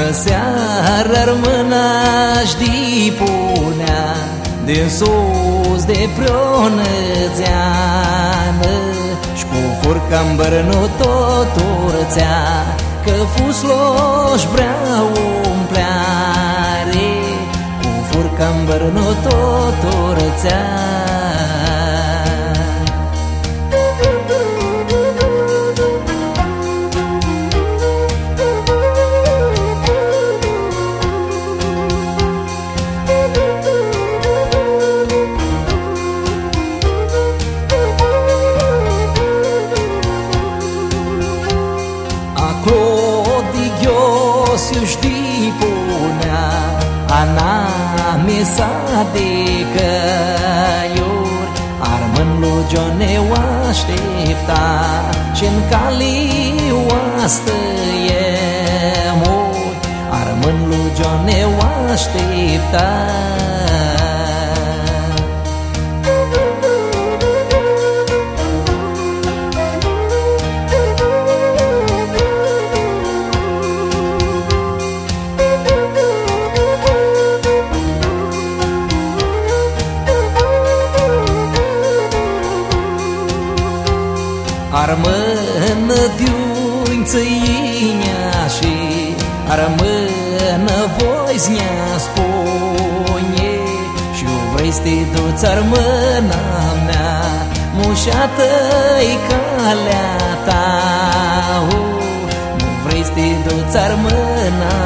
Në seară rămânași șdipunea Din sus de pronățeană Și cu furca în bărnu tot urțea Că fusloș vrea umpleare. Cu furca în bărnu tot urțea mesa de căiuri Armân lugione o aștepta Și-n cali oastă e mult Armân lugione o aștepta Armână diuințăinea și Armână voiznia spune. Și eu vrei să te duți armâna mea Mușată-i calea ta. Nu vrei să te duți armâna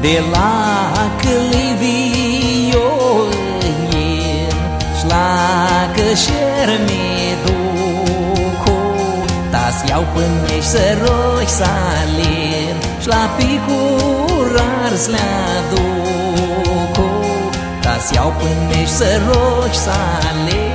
De la clivio în Șlacă șerme duco Tas iau până să rogi salir Șla picurar slea duco Tas iau până să rogi salir